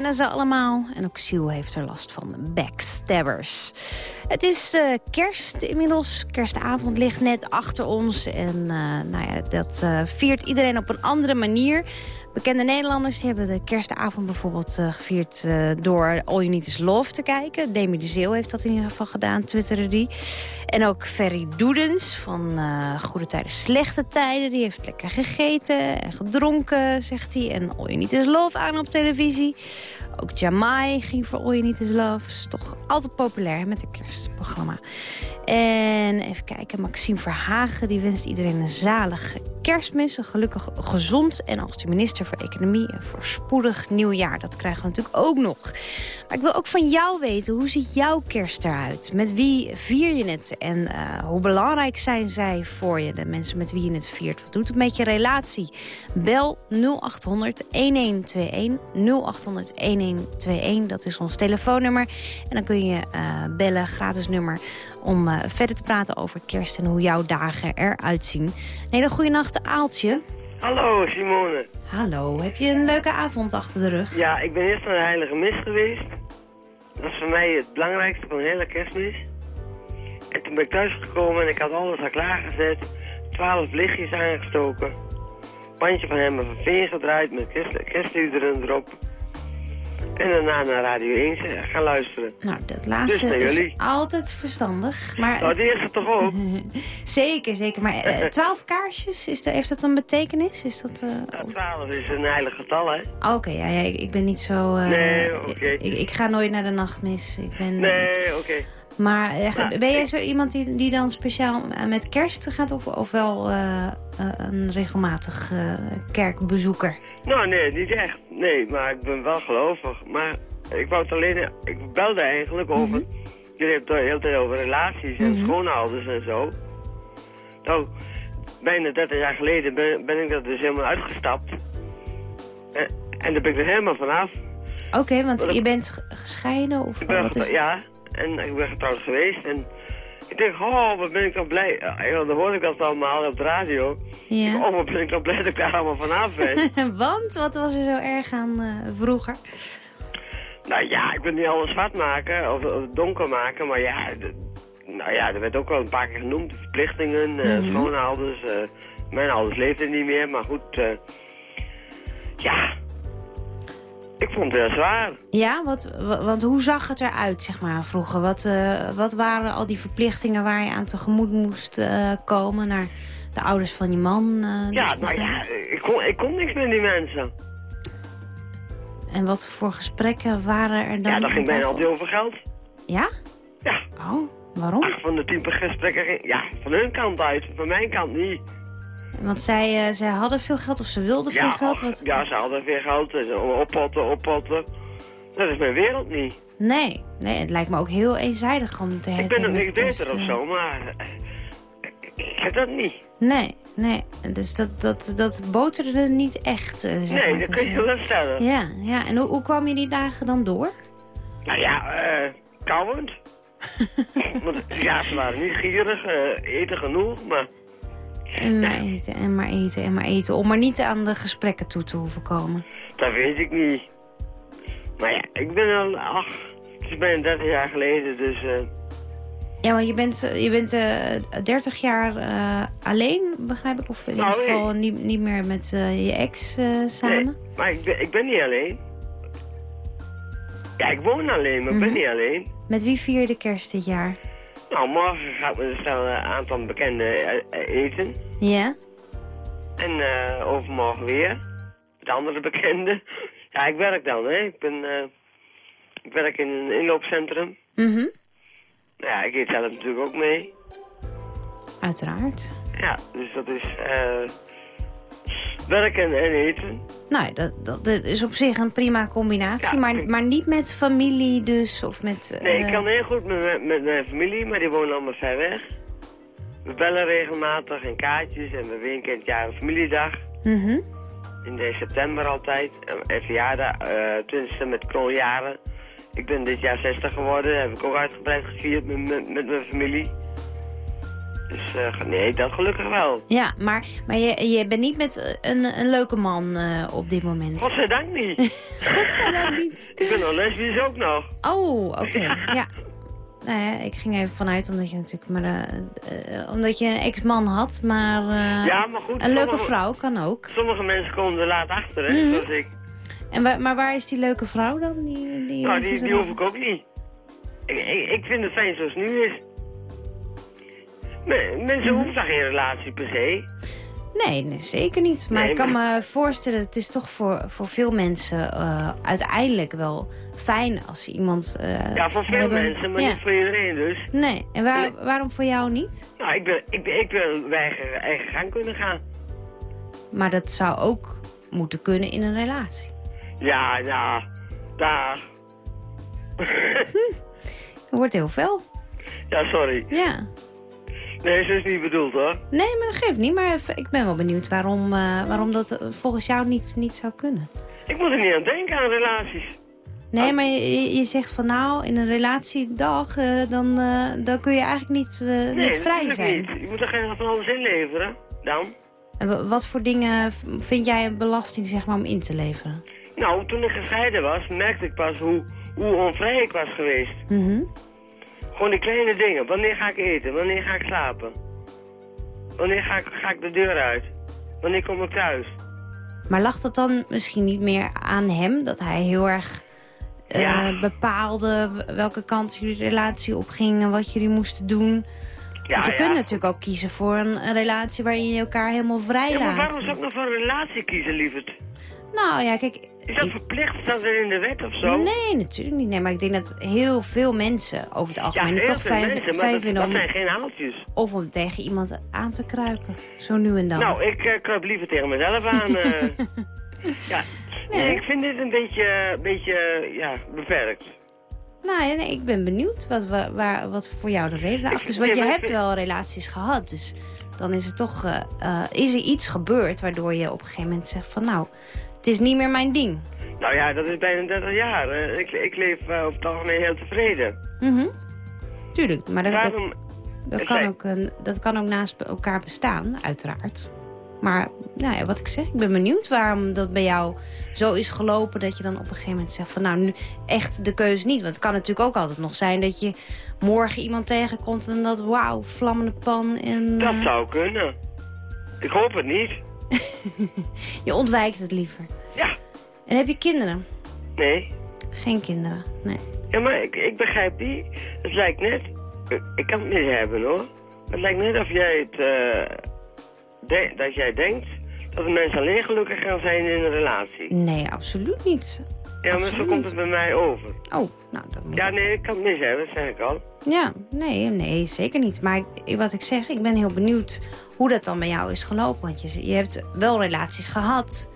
Kennen ze allemaal. En ook Siel heeft er last van backstabbers. Het is eh, kerst inmiddels. Kerstavond ligt net achter ons. En eh, nou ja, dat eh, viert iedereen op een andere manier. Bekende Nederlanders die hebben de kerstavond bijvoorbeeld eh, gevierd... eh, door All You Need Is Love te kijken. Demi de Zeeuw heeft dat in ieder geval gedaan, twitterde die. En ook Ferry Doedens van eh, Goede Tijden, Slechte Tijden. Die heeft lekker gegeten en gedronken, zegt hij. En All You Need Is Love aan op televisie. Ook Jamai ging voor All You Need Is Love. Is toch altijd populair met het kerstprogramma. En even kijken, Maxime Verhagen die wenst iedereen een zalige kerstmis. Gelukkig, gezond en als de minister voor Economie een voorspoedig nieuwjaar. Dat krijgen we natuurlijk ook nog. Maar ik wil ook van jou weten, hoe ziet jouw kerst eruit? Met wie vier je het? En eh, hoe belangrijk zijn zij voor je, de mensen met wie je het viert? Wat doet het met je relatie? Bel 0800 1121 0800 1121, dat is ons telefoonnummer. En dan kun je eh, bellen, gratis nummer, om eh, verder te praten over kerst en hoe jouw dagen eruit zien. Een hele goede nacht, Aaltje. Hallo Simone. Hallo, heb je een leuke avond achter de rug? Ja, ik ben eerst naar de Heilige Mis geweest. Dat is voor mij het belangrijkste van de hele kerstmis. En toen ben ik thuis gekomen en ik had alles al klaargezet. Twaalf lichtjes aangestoken. Bandje van hem van Veen gedraaid met kerst, kerstliederen erop. En daarna naar Radio 1 gaan luisteren. Nou, dat Dus laatste naar is altijd verstandig. Maar, Nou, die eerste toch ook? zeker, zeker. Maar eh, twaalf kaarsjes, is dat, heeft dat een betekenis? Is dat... eh, Twaalf is een heilig getal, hè? oh, Oké, ja, ja, ik, ik ben niet zo... eh, Nee, oké. ik, ik ga nooit naar de nachtmis. Ik ben, Nee, oké. Maar ben jij zo iemand die, die dan speciaal eh, met kerst gaat? Of, of wel eh, eh, een regelmatig kerkbezoeker? Nou, nee, niet echt. Nee, maar ik ben wel gelovig. Maar ik wou het alleen... Ik belde eigenlijk over... Jullie hebben het de hele tijd over relaties en Mhm. schoonouders en zo. Nou, bijna 30 jaar geleden ben, ben ik er dus helemaal uitgestapt. En, en daar ben ik er helemaal vanaf. Oké, want je bent ge- gescheiden? Of ben wat is... Ja, en ik ben getrouwd geweest. En ik denk, oh, wat ben ik dan blij. Ja, dan hoor ik dat allemaal op de radio. Ja. Oh, wat ben ik dan blij dat ik daar allemaal vanaf ben. Want? Wat was er zo erg aan eh, vroeger? Nou ja, ik wil niet alles zwart maken of, of donker maken, maar ja, nou ja, er werd ook wel een paar keer genoemd, verplichtingen, eh Mhm. schoonouders. eh, mijn ouders leefden niet meer, maar goed, ja, ik vond het heel zwaar. Ja, wat, wa- want hoe zag het eruit, zeg maar, vroeger? Wat, eh, wat waren al die verplichtingen waar je aan tegemoet moest eh, komen naar de ouders van je man? eh, ja, dus ja, begrijp- ik kon, ik kon niks met die mensen. En wat voor gesprekken waren er dan? ja, dat ging bijna altijd over geld. Ja? Ja. Oh, waarom? Ach, van de type gesprekken, ging- ja, van hun kant uit, van mijn kant niet. Want zij, eh, zij hadden veel geld of ze wilden veel geld? ach, Wat... ja, ze hadden weer geld, ze oppotten, oppotten. Dat is mijn wereld niet. Nee, nee, het lijkt me ook heel eenzijdig om te Ik hele ben met niks beter of eh, zo, maar eh, ik heb dat niet. Nee, nee. Dus dat, dat, dat boterde niet echt, eh, zeg Nee, maar. dat Dus, kun je eh, wel stellen. Ja, ja. En hoe, hoe kwam je die dagen dan door? Nou ja, eh, kauwend. Want ja, ze waren niet gierig, eh, eten genoeg, maar En maar eten, en maar eten, en maar eten. Om maar niet aan de gesprekken toe te hoeven komen. dat weet ik niet. Maar ja, ik ben al, ach, het is bijna 30 jaar geleden, dus eh, Ja, want je bent, eh, je bent eh 30 jaar alleen, begrijp ik? Of in Nou, ieder geval nee. niet, niet meer met je ex samen? nee. Maar ik ben, ik ben niet alleen. Ja, ik woon alleen, maar ik ben Mhm. niet alleen. Met wie vier je de kerst dit jaar? Nou, morgen ga ik met een stel eh, aantal bekenden eh, eh, eten. Ja? En overmorgen weer. Met andere bekenden. Ja, ik werk dan, hè. Ik ben... ik werk in een inloopcentrum. Mhm. Nou Ja, ik eet zelf natuurlijk ook mee. Uiteraard. Ja, dus dat is... eh werken en eten. Nou, dat, dat, is op zich een prima combinatie. Ja, maar, maar niet met familie dus, of met... Nee, eh, ik kan heel goed met, mijn- met mijn familie, maar die wonen allemaal ver weg. We bellen regelmatig en kaartjes en we keer het jaar een familiedag. mhm. In de september altijd. En- verjaardag, eh 20 met krooljaren. Ik ben dit jaar 60 geworden, heb ik ook uitgebreid gevierd met, met, met mijn familie. Dus eh, nee, dat gelukkig wel. Ja, maar, maar je, je bent niet met een, een leuke man eh, op dit moment. Godzijdank niet. Godzijdank niet. Ik ben al lesbisch ook nog. Oh, oké. Ja. Nou ja, ik ging even vanuit omdat je natuurlijk maar, eh, eh, omdat je een ex-man had, maar, eh, Ja, maar goed, een leuke vrouw kan ook. Sommige mensen komen er laat achter, hè, Mhm. zoals ik. En wa- maar waar is die leuke vrouw dan? Die, die, nou, eh, die, die hoef ik ook niet. Ik, ik, ik vind het fijn zoals het nu is. Me- mensen hoeven daar geen relatie per se. Nee, nee, zeker niet. Maar Nee, ik kan maar- me voorstellen, het is toch voor, voor veel mensen eh, uiteindelijk wel fijn als iemand eh, Ja, voor veel hebben. mensen, maar Ja. niet voor iedereen dus. Nee, en waar, waarom voor jou niet? Nou, ik, ben, ik, ben, ik wil eigen, eigen gang kunnen gaan. Maar dat zou ook moeten kunnen in een relatie. Ja, ja, daar. Er wordt heel veel. Ja, sorry. Ja. Nee, zo is niet bedoeld hoor. Nee, maar dat geeft niet. Maar ik ben wel benieuwd waarom, eh, waarom dat eh, volgens jou niet, niet zou kunnen. Ik moet er niet aan denken aan relaties. Nee, maar je, je- zegt van nou, in een relatiedag, eh, dan, dan kun je eigenlijk niet, Nee, niet vrij zijn. niet. Je moet er geen van alles inleveren. Dan? En wa- wat voor dingen vind jij een belasting zeg maar, om in te leveren? Nou, toen ik gescheiden was, merkte ik pas hoe, hoe onvrij ik was geweest. Mhm. Gewoon die kleine dingen. Wanneer ga ik eten? Wanneer ga ik slapen? Wanneer ga ik, ga ik de deur uit? Wanneer kom ik thuis? Maar lag dat dan misschien niet meer aan hem? Dat hij heel erg eh, Ja. bepaalde welke kant jullie relatie op ging en wat jullie moesten doen? Ja, je ja. kunt natuurlijk ook kiezen voor een, relatie waarin je elkaar helemaal vrij Ja, maar laat. waarom zou ik nog voor een relatie kiezen, lieverd? Nou ja, kijk... Is dat verplicht? Staat er in de wet of zo? Nee, natuurlijk niet. Nee, maar ik denk dat heel veel mensen over het Ja, algemeen het toch fijn, mensen, fijn dat, vinden dat om, zijn geen haaltjes. of om tegen iemand aan te kruipen. Zo nu en dan. Nou, ik uh, kruip liever tegen mezelf aan. eh. ja. Nee, ik vind dit een beetje, beetje ja, beperkt. Nou nee, ik ben benieuwd wat, wa- waar, wat voor jou de reden daarachter is. Want je hebt wel relaties gehad, dus dan is er toch eh, eh, is er iets gebeurd waardoor je op een gegeven moment zegt van nou, het is niet meer mijn ding. Nou ja, dat is bijna 30 jaar. eh. ik, ik leef over het algemeen heel tevreden. Mhm. Tuurlijk, maar dat, dat, Waarom? dat kan ook, een- dat kan ook naast elkaar bestaan, uiteraard. Maar nou ja, wat ik zeg, ik ben benieuwd waarom dat bij jou zo is gelopen... dat je dan op een gegeven moment zegt van nou, nu echt de keuze niet. Want het kan natuurlijk ook altijd nog zijn dat je morgen iemand tegenkomt... en dat wauw, vlammende pan en... Dat eh, zou kunnen. Ik hoop het niet. Je ontwijkt het liever. Ja. En heb je kinderen? Nee. Geen kinderen, nee. Ja, maar ik, ik begrijp niet. Het lijkt net... Ik, ik kan het niet hebben hoor. Het lijkt net of jij het... eh, de- dat jij denkt dat de mensen alleen gelukkig gaan zijn in een relatie. Nee, absoluut niet. Ja, maar zo komt het bij mij over. Oh, nou, dat moet Ja, nee, ik kan het mis hebben, dat zeg ik al. Ja, nee, nee, zeker niet. Maar ik- wat ik zeg, ik ben heel benieuwd hoe dat dan bij jou is gelopen. Want je, je hebt wel relaties gehad.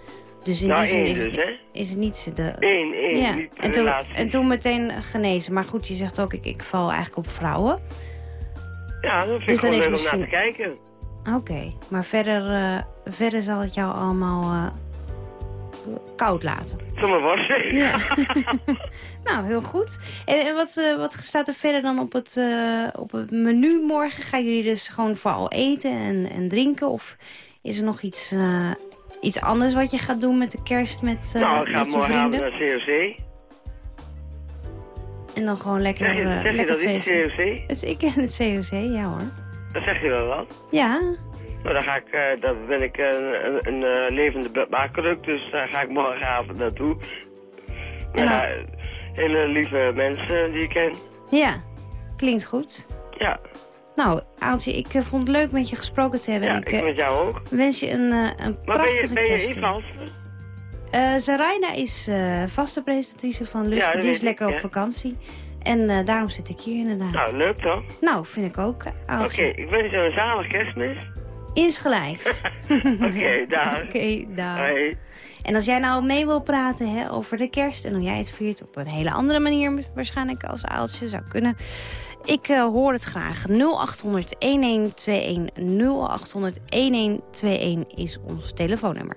Dus in Nou, die zin is, dus, het, is het niet de... Eén, één, ja. niet en, toen, relaties. en toen meteen genezen. Maar goed, je zegt ook, ik, ik val eigenlijk op vrouwen. Ja, dat vind Dus ik dan gewoon is leuk misschien- om naar te kijken. Oké, maar verder, eh, verder zal het jou allemaal eh, koud laten. Zomaar worsten. Ja. nou, heel goed. En, en wat, eh, wat staat er verder dan op het, op het menu morgen? Gaan jullie dus gewoon vooral eten en, en drinken? Of is er nog iets, iets anders wat je gaat doen met de kerst met, nou, met je vrienden? naar COC. En dan gewoon lekker, Zeg je, zeg je lekker dat feesten. COC? Dus ik ken het COC, ja hoor. Dat zegt je wel wat. Ja, Nou, dan, ga ik, eh, dan ben ik een, een, een eh, levende bakruk, dus daar ga ik morgenavond naartoe. En dan- hele lieve mensen die ik ken. ja. Klinkt goed. Ja, Nou, Aaltje, ik eh, vond het leuk met je gesproken te hebben. ja ik eh, met jou ook. wens je een, eh, een Maar ben prachtige je, ben je iets? Eh Zaraina is eh, vaste presentatrice van Lust. Ja, die is ik, lekker op vakantie. En eh, daarom zit ik hier inderdaad. Nou, leuk toch? Nou, vind ik ook, Oké, ik wens je een zalig kerstmis. Insgelijks. Oké, dag. Oké, dag. Hoi. En als jij nou mee wil praten hè, over de kerst... en hoe jij het viert op een hele andere manier... waarschijnlijk als Aaltje zou kunnen... Ik eh, hoor het graag. 0800-1121. 0800-1121 is ons telefoonnummer.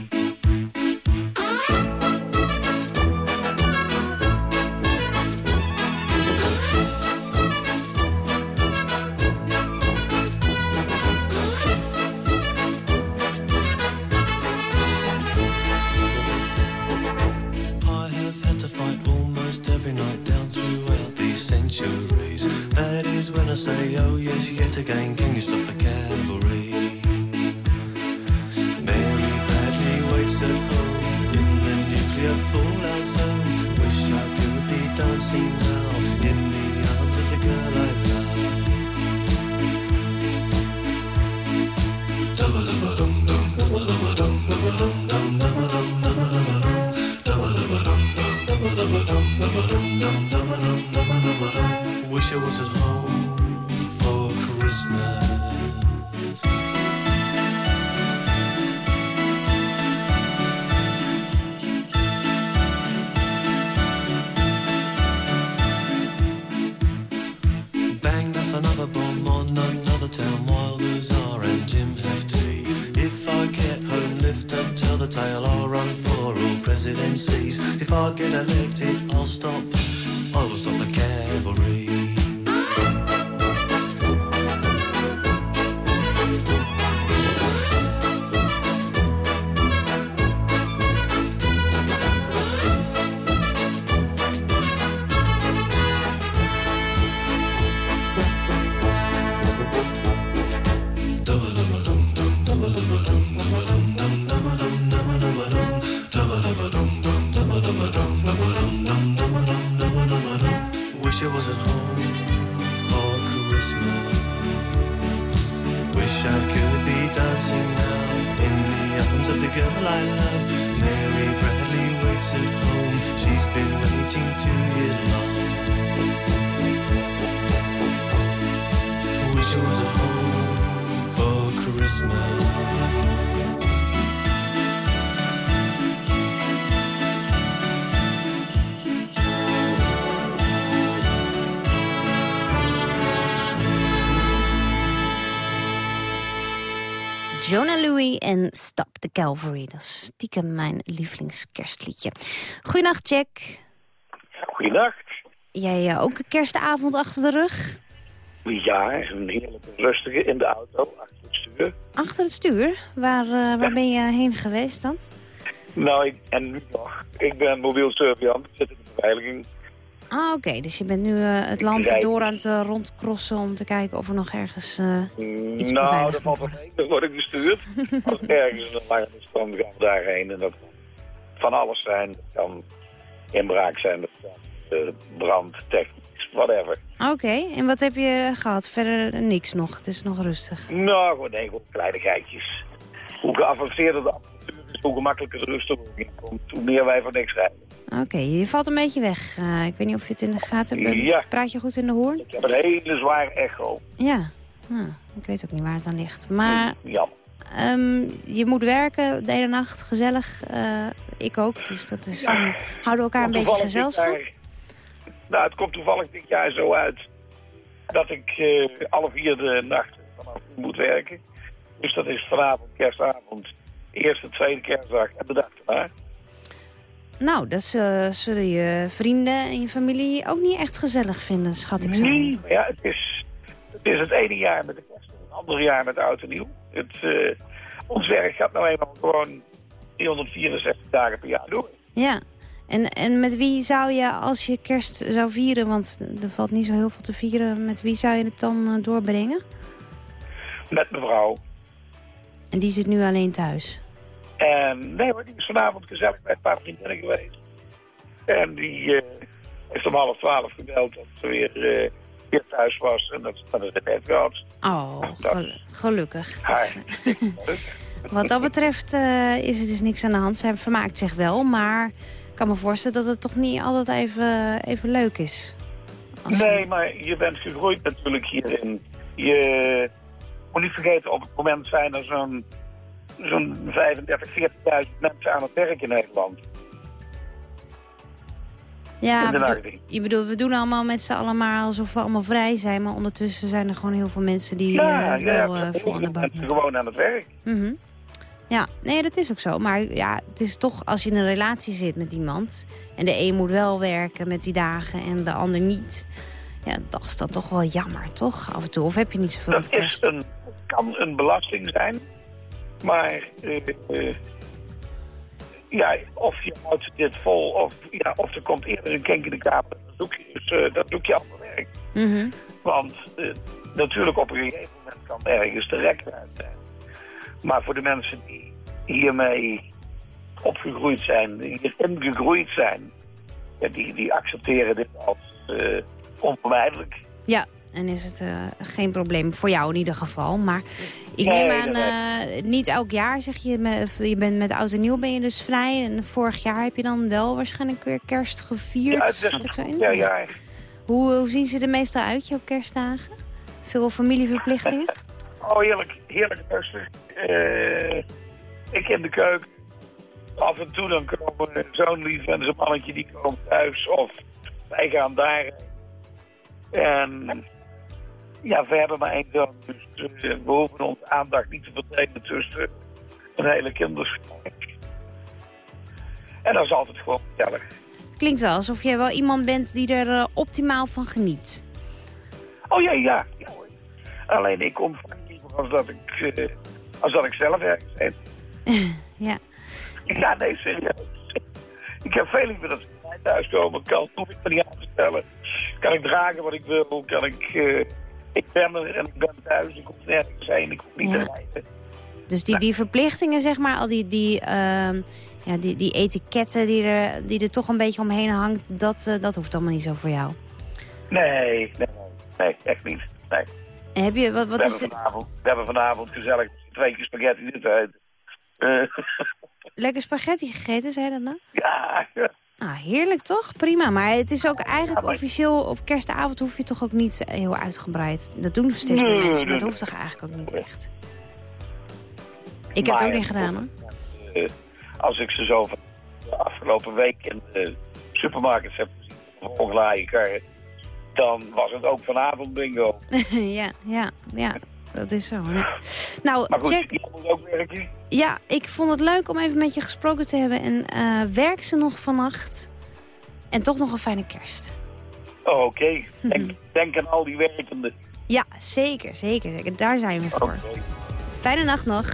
That is when I say, oh yes, yet again, can you stop the cavalry? Mary Bradley waits at home in the nuclear fallout zone. Wish I could be dancing now in the arms of the girl I love. En Stop the Calvary. Dat is stiekem mijn lievelingskerstliedje. Goedenacht, Jack. Goedenacht. Jij eh, ook een kerstavond achter de rug? Ja, een heerlijke rustige in de auto, achter het stuur. Achter het stuur? Waar, eh, waar ben je heen geweest dan? Nou, ik, en nu nog. Ik ben mobiel surveillant, ik zit in de beveiliging. Ah, oké. Dus je bent nu eh, het land door aan het eh, rondcrossen om te kijken of er nog ergens eh, iets nou, dat valt dan word ik bestuurd. Als ergens een is, dan gaan we daarheen. En dat kan van alles zijn. Dat kan inbraak zijn, dat kan brand, technisch, whatever. Oké, en wat heb je gehad? Verder niks nog, het is nog rustig. Nou, gewoon nee, gewoon kleine geitjes. Hoe geavanceerder de hoe gemakkelijker de rust erin komt. Hoe meer wij voor niks rijden. Oké, je valt een beetje weg. Eh, ik weet niet of je het in de gaten hebt. Ja. Praat je goed in de hoorn? Ik heb een hele zware echo. Ja, nou, ik weet ook niet waar het aan ligt. Maar Jammer. ehm, je moet werken de hele nacht, gezellig. Eh, ik ook, dus dat is... eh, houden we elkaar een beetje gezelschap? nou, het komt toevallig dit jaar zo uit dat ik alle vier de nacht vanaf moet werken. Dus dat is vanavond, kerstavond, eerste, tweede kerstdag en de dag daarna. Nou, dat zullen, je vrienden en je familie ook niet echt gezellig vinden, schat ik zo. Nee, maar ja, het is, het is het ene jaar met de kerst en het andere jaar met oud en nieuw. Het, eh, ons werk gaat nou eenmaal gewoon 364 dagen per jaar door. Ja, en, en met wie zou je, als je kerst zou vieren... want er valt niet zo heel veel te vieren... met wie zou je het dan eh, doorbrengen? Met mevrouw. En die zit nu alleen thuis. En nee hoor, die is vanavond gezellig bij een paar vriendinnen geweest. En die eh, heeft om half twaalf gebeld dat ze weer, eh, weer thuis was. En dat, dat is het net gehad. Oh, gel- gelukkig. Wat dat betreft eh, is er dus niks aan de hand. Zij vermaakt zich wel, maar ik kan me voorstellen dat het toch niet altijd even, even leuk is. Nee, maar je bent gegroeid natuurlijk hierin. Je moet niet vergeten, op het moment zijn er zo'n zo'n 35, 40.000 mensen aan het werk in Nederland. Ja, bedoel- je bedoelt, we doen allemaal met z'n allen maar alsof we allemaal vrij zijn. Maar ondertussen zijn er gewoon heel veel mensen die Ja, eh, ja, wel eh, heel vol aan de bak mensen gewoon aan het werk. Mhm. Ja, nee, dat is ook zo. Maar ja, het is toch als je in een relatie zit met iemand... en de een moet wel werken met die dagen en de ander niet... ja, dat is dan toch wel jammer, toch? Af en toe. Of heb je niet zoveel Dat is een, kan een belasting zijn, maar eh, eh, ja, of je houdt dit vol of, ja, of er komt eerder een kenk in de kamer, dat doe je, dus, eh, dat doe je ander werk. Mhm. Want natuurlijk op een gegeven moment kan ergens de rek uit zijn. Maar voor de mensen die hiermee opgegroeid zijn, die hierin gegroeid zijn, ja, die, die accepteren dit als onvermijdelijk. Ja, en is het eh, geen probleem voor jou in ieder geval. Maar ik Nee, neem aan, eh, niet elk jaar zeg je... je bent met oud en nieuw ben je dus vrij. En vorig jaar heb je dan wel waarschijnlijk weer kerst gevierd. Ja, het is schat ik zo in? ja, ja, Hoe, hoe zien ze er meestal uit, jouw kerstdagen? Veel familieverplichtingen? Oh, heerlijk, heerlijk rustig. Eh, ik in de keuken. Af en toe dan komen zo'n lief en zijn mannetje die komen thuis. Of wij gaan daar. En ja, we hebben maar één zoon. Dus eh, we hoeven onze aandacht niet te verdelen tussen een hele kinderschap. En dat is altijd gewoon gezellig. Klinkt wel alsof jij wel iemand bent die er eh, optimaal van geniet. Oh ja, ja. Alleen ik kom vaak liever als dat ik, eh, als dat ik zelf ergens ben. ja. Ja, nee, serieus. Ik heb veel liever dat mij thuis komen. Kan, hoef ik me niet aan te stellen. Kan ik dragen wat ik wil. Kan ik, ik ben er en ik ben thuis. Ik hoef nergens heen. Ik hoef niet Ja. te rijden. Dus die, die verplichtingen, zeg maar, al die, die, ehm, ja, die, die etiketten die er, die er toch een beetje omheen hangt... Dat, eh, dat hoeft allemaal niet zo voor jou. Nee, nee, echt niet. Nee. En heb je, wat, wat we, is hebben de, vanavond, we hebben vanavond gezellig twee keer spaghetti dit uit. Eh, lekker spaghetti gegeten, zei je dat nou? ja, ja. Ah, heerlijk toch? Prima. Maar het is ook eigenlijk maar- officieel op kerstavond hoef je toch ook niet heel uitgebreid. Dat doen steeds meer mensen, maar dat hoeft toch eigenlijk ook niet echt. Ik heb het ook niet gedaan hoor. eh, als ik ze zo van de afgelopen week in de supermarkets heb gezien, karren, dan was het ook vanavond bingo. ja, ja, ja. Dat is zo. hè. Nou, Maar goed, Jack, ook werken. ja, ik vond het leuk om even met je gesproken te hebben. En eh, werk ze nog vannacht. En toch nog een fijne kerst. Oh, Oké, denk, denk aan al die werkenden. Ja, zeker, zeker, zeker. Daar zijn we voor. Fijne nacht nog.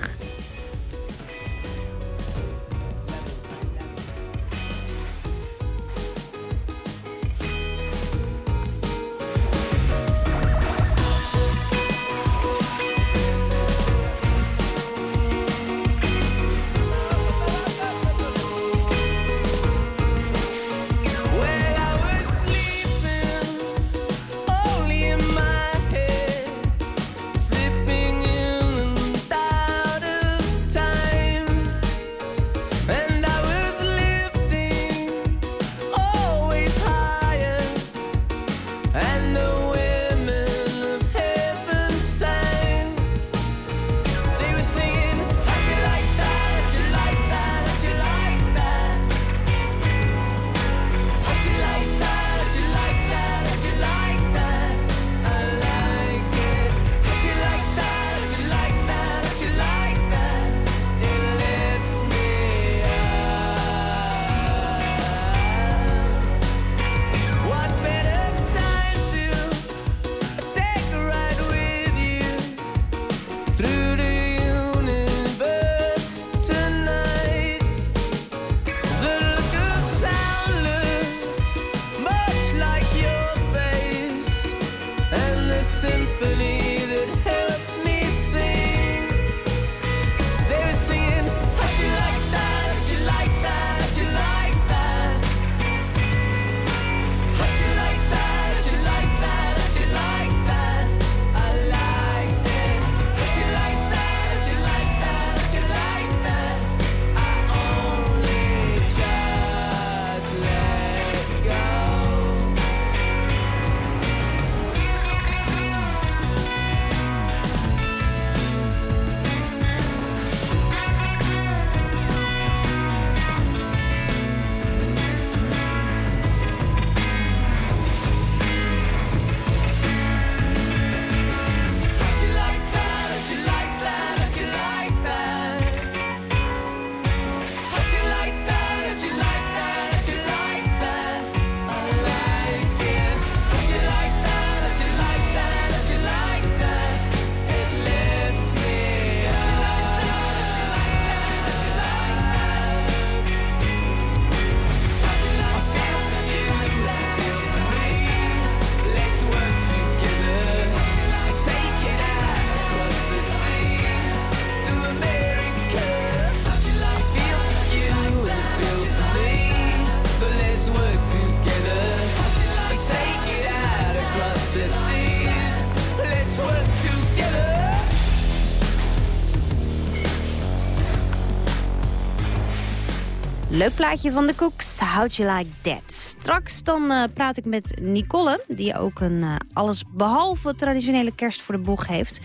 Leuk plaatje van de Cooks, How'd You Like That. Straks dan eh, praat ik met Nicole, die ook een uh, allesbehalve traditionele kerst voor de boeg heeft.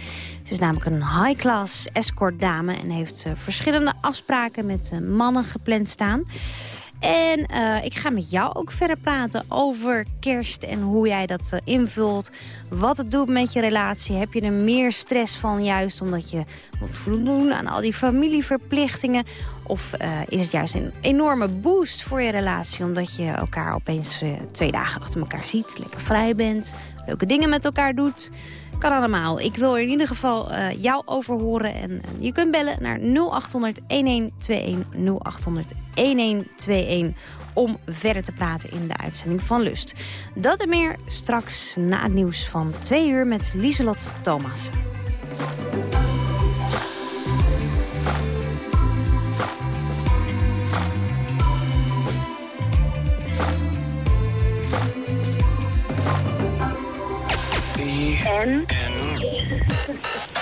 Ze is namelijk een high-class escort dame en heeft uh, verschillende afspraken met mannen gepland staan. En ik ga met jou ook verder praten over kerst en hoe jij dat invult. Wat het doet met je relatie. Heb je er meer stress van juist omdat je moet voldoen aan al die familieverplichtingen? Of uh, is het juist een enorme boost voor je relatie omdat je elkaar opeens twee dagen achter elkaar ziet. Lekker vrij bent, leuke dingen met elkaar doet. Kan allemaal. Ik wil er in ieder geval uh, jou over horen. En, en, je kunt bellen naar 0800 1121 0800 1121 om verder te praten in de uitzending van Lust. Dat en meer straks na het nieuws van 2 uur met Lieselot Thomas. N. N.